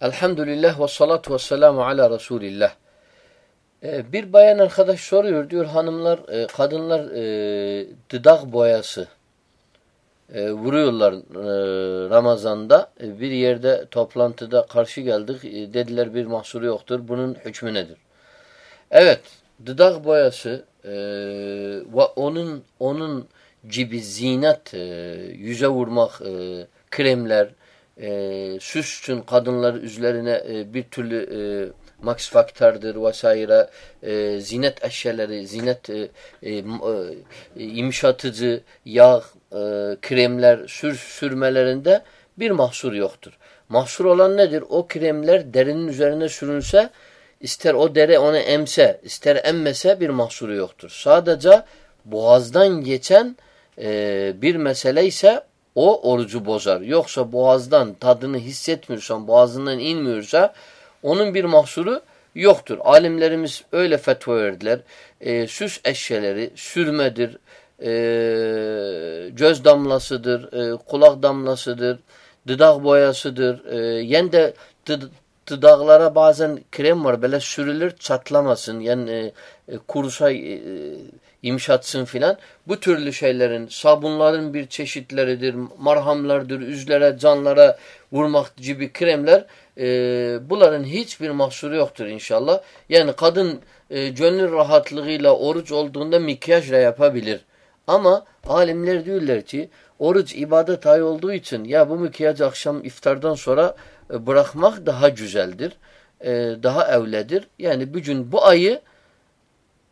Elhamdülillah ve salatu ve selamu ala Resulillah. Ee, bir bayan arkadaş soruyor diyor hanımlar, e, kadınlar e, dıdak boyası e, vuruyorlar e, Ramazan'da. E, bir yerde toplantıda karşı geldik. E, dediler bir mahsuru yoktur. Bunun hükmü nedir? Evet, dıdak boyası e, ve onun onun gibi zinet, e, yüze vurmak, e, kremler, e, süs için kadınlar üzerine e, bir türlü e, max faktördir vesaire e, zinet eşyaları, zinet e, e, e, imşatıcı, yağ, e, kremler sür, sürmelerinde bir mahsur yoktur. Mahsur olan nedir? O kremler derinin üzerine sürünse ister o deri onu emse, ister emmese bir mahsuru yoktur. Sadece boğazdan geçen e, bir mesele ise o orucu bozar. Yoksa boğazdan tadını hissetmiyorsan, boğazından inmiyorsa onun bir mahsuru yoktur. Alimlerimiz öyle fetva verdiler. E, süs eşyaları sürmedir, e, göz damlasıdır, e, kulak damlasıdır, dıdak boyasıdır. E, yen de dudaklara bazen krem var böyle sürülür çatlamasın yani e, kurusa e, imşatsın filan. Bu türlü şeylerin sabunların bir çeşitleridir, marhamlardır, üzlere, canlara vurmak gibi kremler e, bunların hiçbir mahsuru yoktur inşallah. Yani kadın e, gönül rahatlığıyla oruç olduğunda mikyajla yapabilir. Ama alimler diyorlar ki oruç ibadet ayı olduğu için ya bu mikyaj akşam iftardan sonra e, bırakmak daha güzeldir. E, daha evledir. Yani bugün bu ayı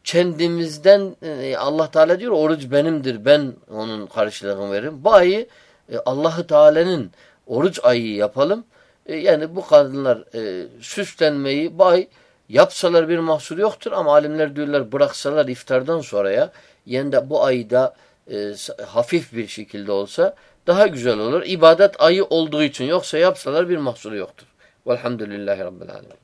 kendimizden e, Allah Teala diyor oruç benimdir. Ben onun karşılığını veririm. Bu ayı Allahu Teala'nın oruç ayı yapalım. Yani bu kadınlar süslenmeyi bu ay yapsalar bir mahsur yoktur ama alimler diyorlar bıraksalar iftardan sonraya yani de bu ayda hafif bir şekilde olsa daha güzel olur. İbadet ayı olduğu için yoksa yapsalar bir mahsuru yoktur. Velhamdülillahi Rabbil Alemin.